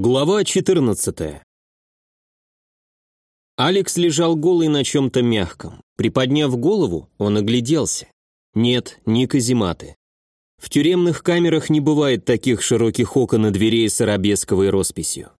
Глава 14. Алекс лежал голый на чем-то мягком. Приподняв голову, он огляделся. Нет, не казематы. В тюремных камерах не бывает таких широких окон и дверей с арабесковой росписью.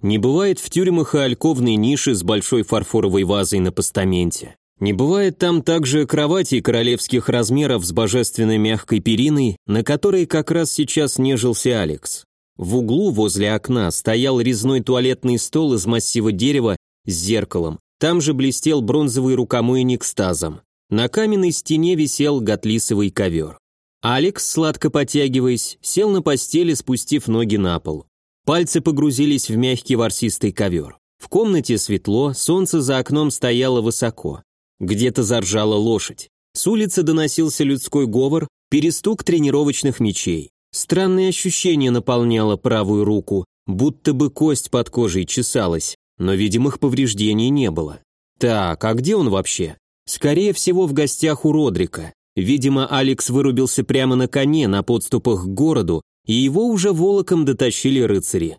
Не бывает в тюрьмах и альковной ниши с большой фарфоровой вазой на постаменте. Не бывает там также кроватей королевских размеров с божественной мягкой периной, на которой как раз сейчас нежился Алекс. В углу возле окна стоял резной туалетный стол из массива дерева с зеркалом. Там же блестел бронзовый рукомойник с тазом. На каменной стене висел готлисовый ковер. Алекс, сладко потягиваясь, сел на постели, спустив ноги на пол. Пальцы погрузились в мягкий ворсистый ковер. В комнате светло, солнце за окном стояло высоко. Где-то заржала лошадь. С улицы доносился людской говор, перестук тренировочных мечей. Странное ощущение наполняло правую руку, будто бы кость под кожей чесалась, но видимых повреждений не было. Так, а где он вообще? Скорее всего, в гостях у Родрика. Видимо, Алекс вырубился прямо на коне на подступах к городу, и его уже волоком дотащили рыцари.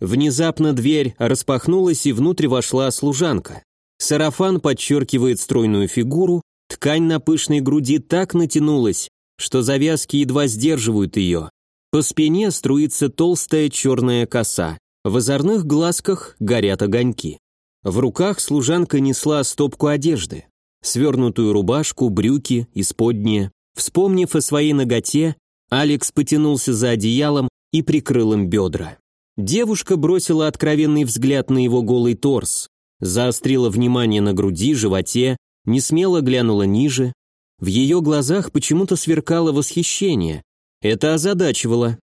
Внезапно дверь распахнулась, и внутрь вошла служанка. Сарафан подчеркивает стройную фигуру, ткань на пышной груди так натянулась, что завязки едва сдерживают ее. По спине струится толстая черная коса. В озорных глазках горят огоньки. В руках служанка несла стопку одежды. Свернутую рубашку, брюки, исподние. Вспомнив о своей ноготе, Алекс потянулся за одеялом и прикрыл им бедра. Девушка бросила откровенный взгляд на его голый торс, заострила внимание на груди, животе, не смело глянула ниже. В ее глазах почему-то сверкало восхищение, это озадачивало.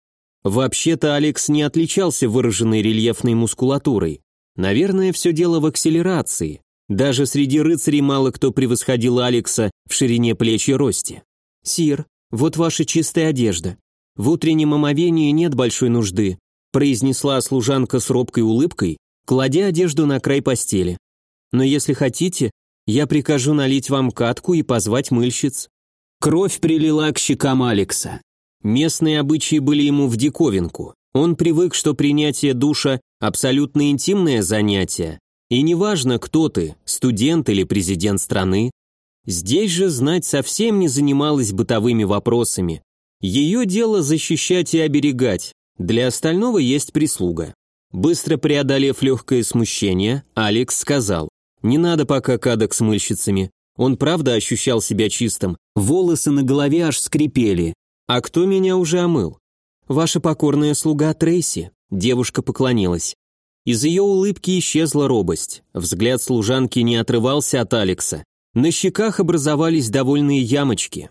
Вообще-то Алекс не отличался выраженной рельефной мускулатурой. Наверное, все дело в акселерации. Даже среди рыцарей мало кто превосходил Алекса в ширине плеч и росте. «Сир, вот ваша чистая одежда. В утреннем омовении нет большой нужды», произнесла служанка с робкой улыбкой, кладя одежду на край постели. «Но если хотите, я прикажу налить вам катку и позвать мыльщиц». Кровь прилила к щекам Алекса. Местные обычаи были ему в диковинку. Он привык, что принятие душа – абсолютно интимное занятие, и неважно, кто ты, студент или президент страны. Здесь же знать совсем не занималась бытовыми вопросами. Ее дело защищать и оберегать, для остального есть прислуга. Быстро преодолев легкое смущение, Алекс сказал, «Не надо пока кадок с мыльщицами». Он правда ощущал себя чистым, волосы на голове аж скрипели, «А кто меня уже омыл?» «Ваша покорная слуга Трейси», — девушка поклонилась. Из ее улыбки исчезла робость. Взгляд служанки не отрывался от Алекса. На щеках образовались довольные ямочки.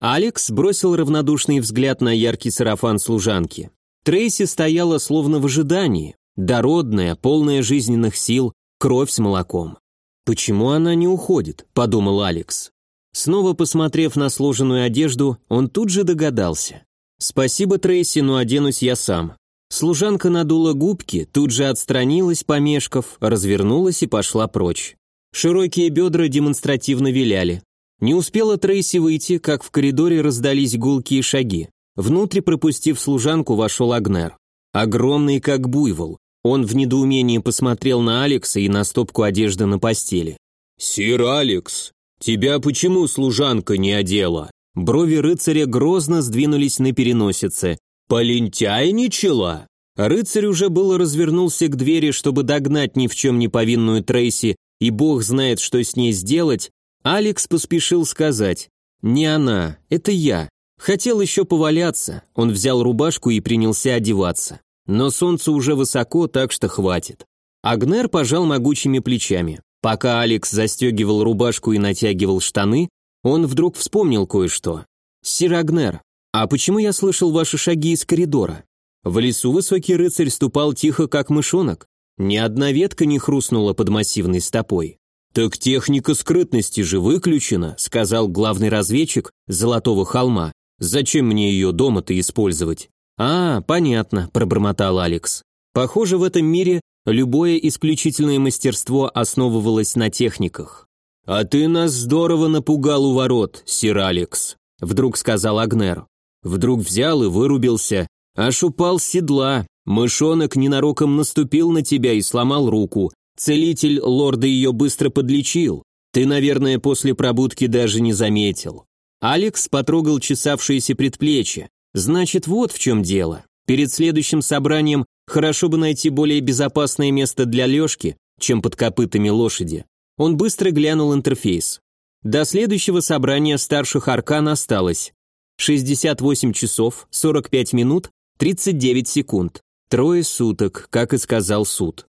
Алекс бросил равнодушный взгляд на яркий сарафан служанки. Трейси стояла словно в ожидании, дородная, полная жизненных сил, кровь с молоком. «Почему она не уходит?» – подумал Алекс. Снова посмотрев на сложенную одежду, он тут же догадался. «Спасибо, Трейси, но оденусь я сам». Служанка надула губки, тут же отстранилась, помешков, развернулась и пошла прочь. Широкие бедра демонстративно виляли. Не успела Трейси выйти, как в коридоре раздались гулкие шаги. Внутрь, пропустив служанку, вошел Агнер. Огромный, как буйвол. Он в недоумении посмотрел на Алекса и на стопку одежды на постели. «Сир Алекс, «Тебя почему служанка не одела?» Брови рыцаря грозно сдвинулись на переносице. «Полентяйничала?» Рыцарь уже было развернулся к двери, чтобы догнать ни в чем не повинную Трейси, и бог знает, что с ней сделать. Алекс поспешил сказать. «Не она, это я. Хотел еще поваляться». Он взял рубашку и принялся одеваться. Но солнце уже высоко, так что хватит. Агнер пожал могучими плечами. Пока Алекс застегивал рубашку и натягивал штаны, он вдруг вспомнил кое-что. «Сир Агнер, а почему я слышал ваши шаги из коридора?» В лесу высокий рыцарь ступал тихо, как мышонок. Ни одна ветка не хрустнула под массивной стопой. «Так техника скрытности же выключена», — сказал главный разведчик Золотого холма. «Зачем мне ее дома-то использовать?» «А, понятно», — пробормотал Алекс. «Похоже, в этом мире Любое исключительное мастерство основывалось на техниках. «А ты нас здорово напугал у ворот, сир Алекс», — вдруг сказал Агнер. Вдруг взял и вырубился, аж упал с седла, Мышонок ненароком наступил на тебя и сломал руку. Целитель лорда ее быстро подлечил. Ты, наверное, после пробудки даже не заметил. Алекс потрогал чесавшееся предплечье. Значит, вот в чем дело. Перед следующим собранием хорошо бы найти более безопасное место для Лешки, чем под копытами лошади. Он быстро глянул интерфейс. До следующего собрания старших аркан осталось 68 часов, 45 минут, 39 секунд. Трое суток, как и сказал суд.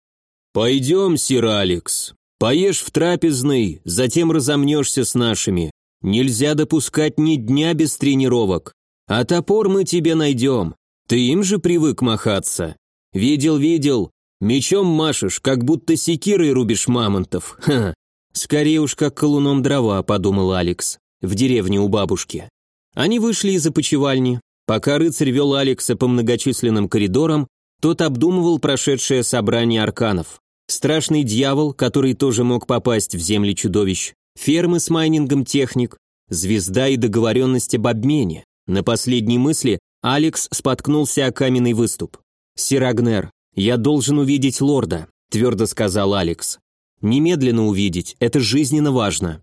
«Пойдем, сир Алекс. Поешь в трапезной, затем разомнешься с нашими. Нельзя допускать ни дня без тренировок. А топор мы тебе найдем. Ты им же привык махаться. Видел, видел. Мечом машешь, как будто секирой рубишь мамонтов. Ха. Скорее уж как колуном дрова, подумал Алекс. В деревне у бабушки. Они вышли из опочивальни. Пока рыцарь вел Алекса по многочисленным коридорам, тот обдумывал прошедшее собрание арканов. Страшный дьявол, который тоже мог попасть в земли чудовищ, фермы с майнингом техник, звезда и договоренность об обмене. На последней мысли Алекс споткнулся о каменный выступ. «Сирагнер, я должен увидеть лорда», – твердо сказал Алекс. «Немедленно увидеть, это жизненно важно».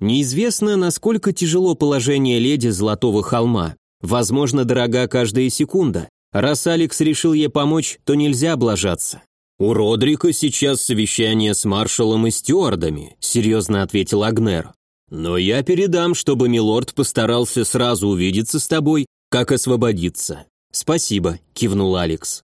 Неизвестно, насколько тяжело положение леди Золотого холма. Возможно, дорога каждая секунда. Раз Алекс решил ей помочь, то нельзя облажаться. «У Родрика сейчас совещание с маршалом и стюардами», – серьезно ответил Агнер. «Но я передам, чтобы милорд постарался сразу увидеться с тобой, как освободиться». «Спасибо», – кивнул Алекс.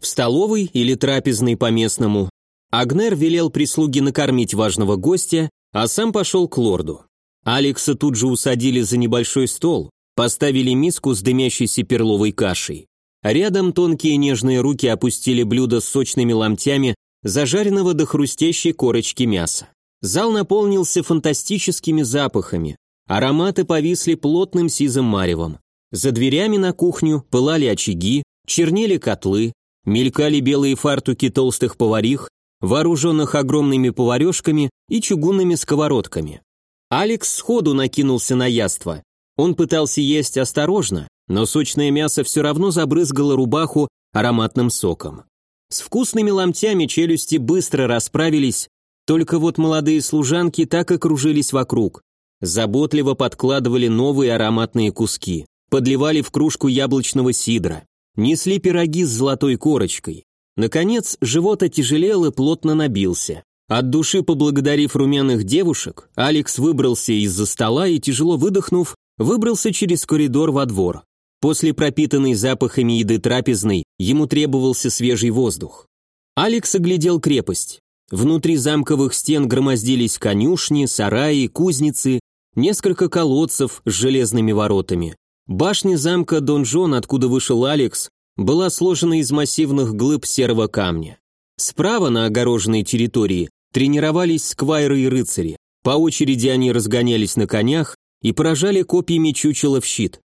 В столовой или трапезной по-местному Агнер велел прислуге накормить важного гостя, а сам пошел к лорду. Алекса тут же усадили за небольшой стол, поставили миску с дымящейся перловой кашей. Рядом тонкие нежные руки опустили блюдо с сочными ломтями зажаренного до хрустящей корочки мяса. Зал наполнился фантастическими запахами. Ароматы повисли плотным сизым маревом. За дверями на кухню пылали очаги, чернели котлы, мелькали белые фартуки толстых поварих, вооруженных огромными поварешками и чугунными сковородками. Алекс сходу накинулся на яство. Он пытался есть осторожно, но сочное мясо все равно забрызгало рубаху ароматным соком. С вкусными ломтями челюсти быстро расправились, только вот молодые служанки так и кружились вокруг. Заботливо подкладывали новые ароматные куски, подливали в кружку яблочного сидра, несли пироги с золотой корочкой. Наконец, живот отяжелел и плотно набился. От души поблагодарив румяных девушек, Алекс выбрался из-за стола и, тяжело выдохнув, выбрался через коридор во двор. После пропитанной запахами еды трапезной ему требовался свежий воздух. Алекс оглядел крепость. Внутри замковых стен громоздились конюшни, сараи, кузницы, несколько колодцев с железными воротами. Башня замка Донжон, откуда вышел Алекс, была сложена из массивных глыб серого камня. Справа на огороженной территории тренировались сквайры и рыцари. По очереди они разгонялись на конях и поражали копьями чучела в щит.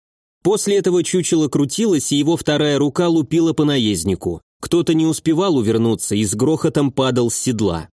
После этого чучело крутилось, и его вторая рука лупила по наезднику. Кто-то не успевал увернуться и с грохотом падал с седла.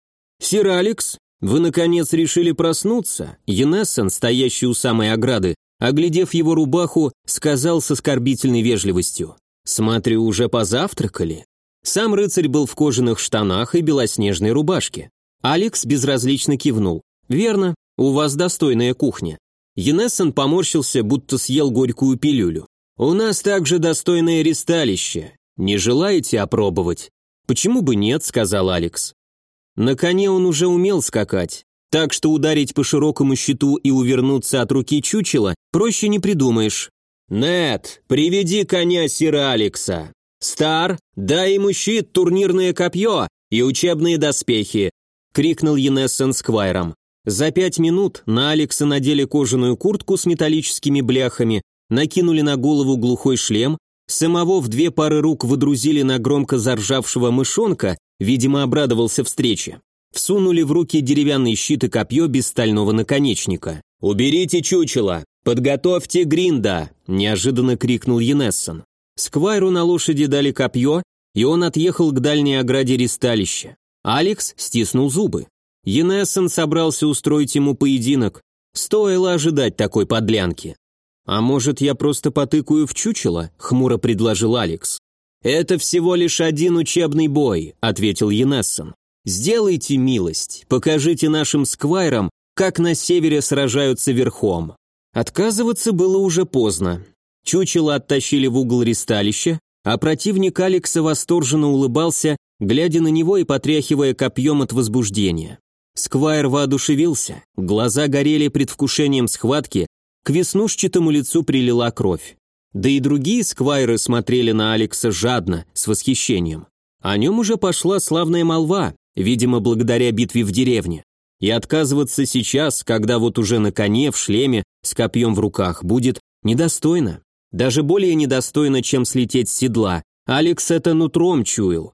«Сир Алекс, вы, наконец, решили проснуться?» Енессен, стоящий у самой ограды, оглядев его рубаху, сказал с оскорбительной вежливостью. «Смотрю, уже позавтракали?» Сам рыцарь был в кожаных штанах и белоснежной рубашке. Алекс безразлично кивнул. «Верно, у вас достойная кухня. Енессен поморщился, будто съел горькую пилюлю. «У нас также достойное ристалище. Не желаете опробовать?» «Почему бы нет?» — сказал Алекс. На коне он уже умел скакать, так что ударить по широкому щиту и увернуться от руки чучела проще не придумаешь. «Нет, приведи коня сира Алекса. Стар, дай ему щит, турнирное копье и учебные доспехи», — крикнул Енессен сквайром. За пять минут на Алекса надели кожаную куртку с металлическими бляхами, накинули на голову глухой шлем, самого в две пары рук выдрузили на громко заржавшего мышонка, видимо, обрадовался встрече. Всунули в руки деревянный щит и копье без стального наконечника. «Уберите чучело! Подготовьте гринда!» – неожиданно крикнул Енессон. Сквайру на лошади дали копье, и он отъехал к дальней ограде ристалища. Алекс стиснул зубы. Енессен собрался устроить ему поединок. Стоило ожидать такой подлянки. «А может, я просто потыкаю в чучело?» – хмуро предложил Алекс. «Это всего лишь один учебный бой», — ответил Енессон. «Сделайте милость, покажите нашим сквайрам, как на севере сражаются верхом». Отказываться было уже поздно. Чучело оттащили в угол ристалища, а противник Алекса восторженно улыбался, глядя на него и потряхивая копьем от возбуждения. Сквайр воодушевился, глаза горели предвкушением схватки, к веснушчатому лицу прилила кровь. Да и другие сквайры смотрели на Алекса жадно, с восхищением. О нем уже пошла славная молва, видимо, благодаря битве в деревне. И отказываться сейчас, когда вот уже на коне, в шлеме, с копьем в руках, будет недостойно. Даже более недостойно, чем слететь с седла. Алекс это нутром чуял.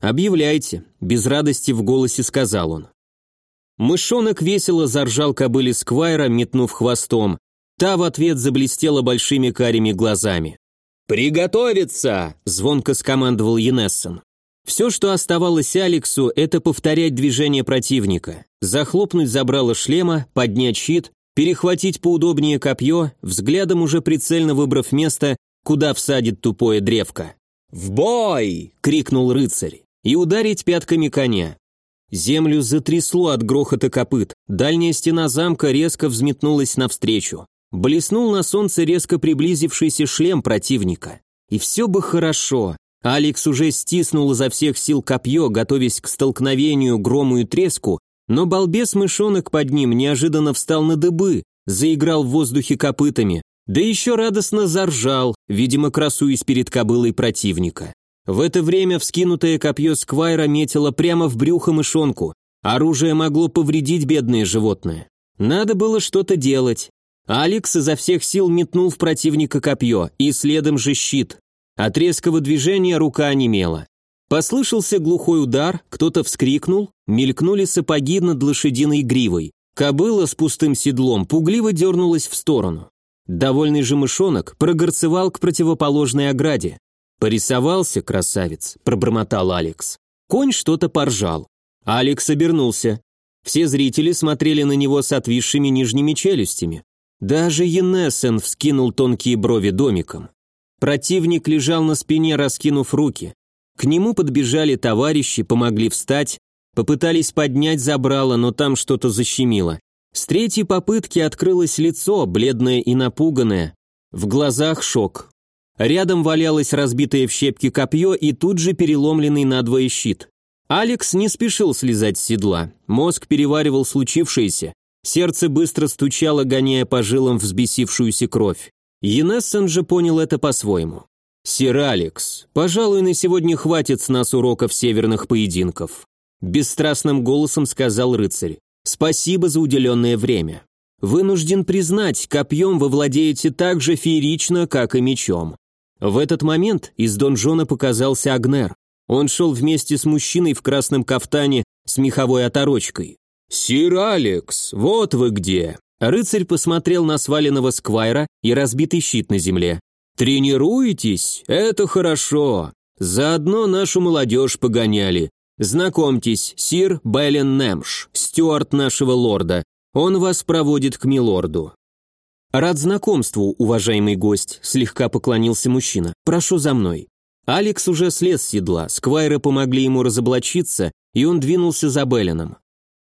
«Объявляйте», – без радости в голосе сказал он. Мышонок весело заржал кобыли Сквайра, метнув хвостом. Та в ответ заблестела большими карими глазами. «Приготовиться!» – звонко скомандовал Енессон. Все, что оставалось Алексу, это повторять движение противника, захлопнуть забрало шлема, поднять щит, перехватить поудобнее копье, взглядом уже прицельно выбрав место, куда всадит тупое древко. «В бой!» — крикнул рыцарь. «И ударить пятками коня». Землю затрясло от грохота копыт, дальняя стена замка резко взметнулась навстречу. Блеснул на солнце резко приблизившийся шлем противника. И все бы хорошо. Алекс уже стиснул изо всех сил копье, готовясь к столкновению, грому и треску, но балбес-мышонок под ним неожиданно встал на дыбы, заиграл в воздухе копытами, да еще радостно заржал, видимо, красуясь перед кобылой противника. В это время вскинутое копье Сквайра метило прямо в брюхо мышонку. Оружие могло повредить бедное животное. Надо было что-то делать. Алекс изо всех сил метнул в противника копье, и следом же щит. От резкого движения рука онемела. Послышался глухой удар, кто-то вскрикнул, мелькнули сапоги над лошадиной гривой. Кобыла с пустым седлом пугливо дернулась в сторону. Довольный же мышонок прогорцевал к противоположной ограде. «Порисовался, красавец», – пробормотал Алекс. Конь что-то поржал. Алекс обернулся. Все зрители смотрели на него с отвисшими нижними челюстями. Даже Енессен вскинул тонкие брови домиком. Противник лежал на спине, раскинув руки. К нему подбежали товарищи, помогли встать, попытались поднять забрало, но там что-то защемило. С третьей попытки открылось лицо, бледное и напуганное. В глазах шок. Рядом валялось разбитое в щепки копье и тут же переломленный надвое щит. Алекс не спешил слезать с седла. Мозг переваривал случившееся. Сердце быстро стучало, гоняя по жилам взбесившуюся кровь. Енессен же понял это по-своему. «Сир Алекс, пожалуй, на сегодня хватит с нас уроков северных поединков», бесстрастным голосом сказал рыцарь. «Спасибо за уделенное время. Вынужден признать, копьем вы владеете так же феерично, как и мечом». В этот момент из донжона показался Агнер. Он шел вместе с мужчиной в красном кафтане с меховой оторочкой. «Сир Алекс, вот вы где!» Рыцарь посмотрел на сваленного сквайра и разбитый щит на земле. «Тренируетесь? Это хорошо. Заодно нашу молодежь погоняли. Знакомьтесь, сир Беллен Немш, стюарт нашего лорда. Он вас проводит к милорду». «Рад знакомству, уважаемый гость», – слегка поклонился мужчина. «Прошу за мной». Алекс уже слез с седла, сквайры помогли ему разоблачиться, и он двинулся за Белленом.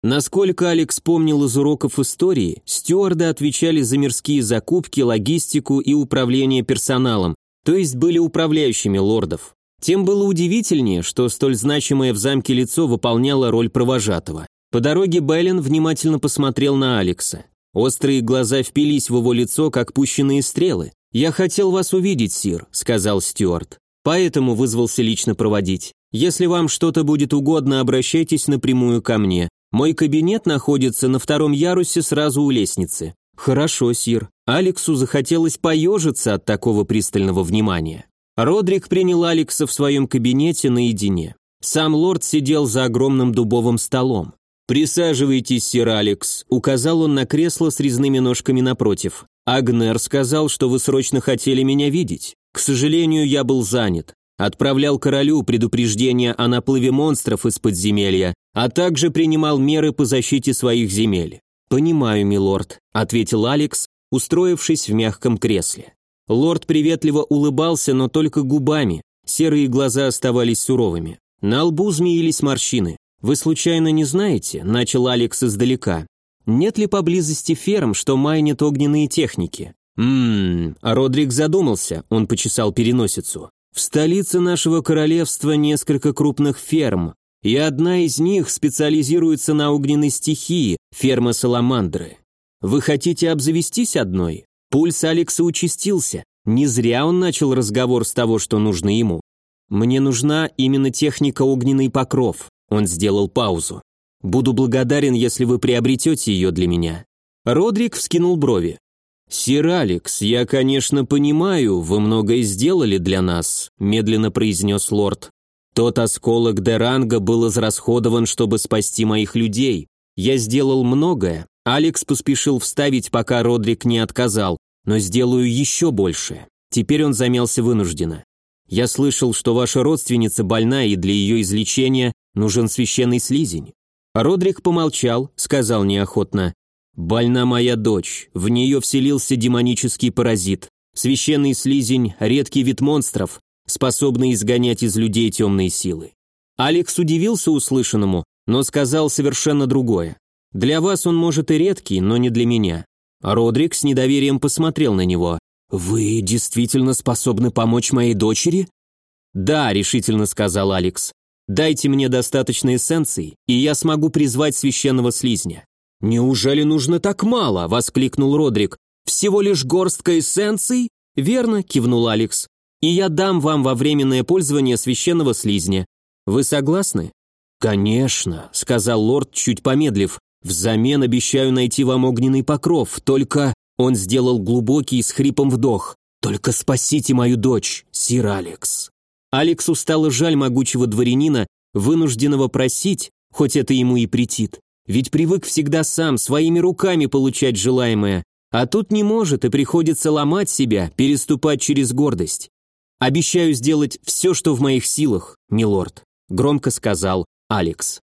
Насколько Алекс помнил из уроков истории, стюарды отвечали за мирские закупки, логистику и управление персоналом, то есть были управляющими лордов. Тем было удивительнее, что столь значимое в замке лицо выполняло роль провожатого. По дороге Беллен внимательно посмотрел на Алекса. Острые глаза впились в его лицо, как пущенные стрелы. «Я хотел вас увидеть, сир», — сказал Стюарт. «Поэтому вызвался лично проводить. Если вам что-то будет угодно, обращайтесь напрямую ко мне. Мой кабинет находится на втором ярусе сразу у лестницы. Хорошо, сир. Алексу захотелось поежиться от такого пристального внимания. Родрик принял Алекса в своем кабинете наедине. Сам лорд сидел за огромным дубовым столом. «Присаживайтесь, сир Алекс», — указал он на кресло с резными ножками напротив. «Агнер сказал, что вы срочно хотели меня видеть. К сожалению, я был занят. Отправлял королю предупреждение о наплыве монстров из подземелья, а также принимал меры по защите своих земель. «Понимаю, милорд», — ответил Алекс, устроившись в мягком кресле. Лорд приветливо улыбался, но только губами. Серые глаза оставались суровыми. На лбу змеились морщины. «Вы случайно не знаете?» – начал Алекс издалека. «Нет ли поблизости ферм, что майнят огненные техники?» «Ммм...» а Родрик задумался, он почесал переносицу. «В столице нашего королевства несколько крупных ферм, и одна из них специализируется на огненной стихии, ферма Саламандры. Вы хотите обзавестись одной?» Пульс Алекса участился. Не зря он начал разговор с того, что нужно ему. «Мне нужна именно техника огненный покров», он сделал паузу. «Буду благодарен, если вы приобретете ее для меня». Родрик вскинул брови. «Сир Алекс, я, конечно, понимаю, вы многое сделали для нас», медленно произнес лорд. «Тот осколок Деранга был израсходован, чтобы спасти моих людей. Я сделал многое». Алекс поспешил вставить, пока Родрик не отказал но сделаю еще больше. Теперь он замялся вынужденно. Я слышал, что ваша родственница больна, и для ее излечения нужен священный слизень. Родрик помолчал, сказал неохотно. «Больна моя дочь, в нее вселился демонический паразит. Священный слизень – редкий вид монстров, способный изгонять из людей темные силы». Алекс удивился услышанному, но сказал совершенно другое. «Для вас он может и редкий, но не для меня. Родрик с недоверием посмотрел на него. «Вы действительно способны помочь моей дочери?» «Да», — решительно сказал Алекс. «Дайте мне достаточно эссенций, и я смогу призвать священного слизня». «Неужели нужно так мало?» — воскликнул Родрик. «Всего лишь горстка эссенций?» «Верно», — кивнул Алекс. «И я дам вам во временное пользование священного слизня. Вы согласны?» «Конечно», — сказал лорд, чуть помедлив. Взамен обещаю найти вам огненный покров, только...» Он сделал глубокий с хрипом вдох. «Только спасите мою дочь, сир Алекс». Алексу стало жаль могучего дворянина, вынужденного просить, хоть это ему и претит. Ведь привык всегда сам, своими руками получать желаемое, а тут не может и приходится ломать себя, переступать через гордость. «Обещаю сделать все, что в моих силах, милорд», — громко сказал Алекс.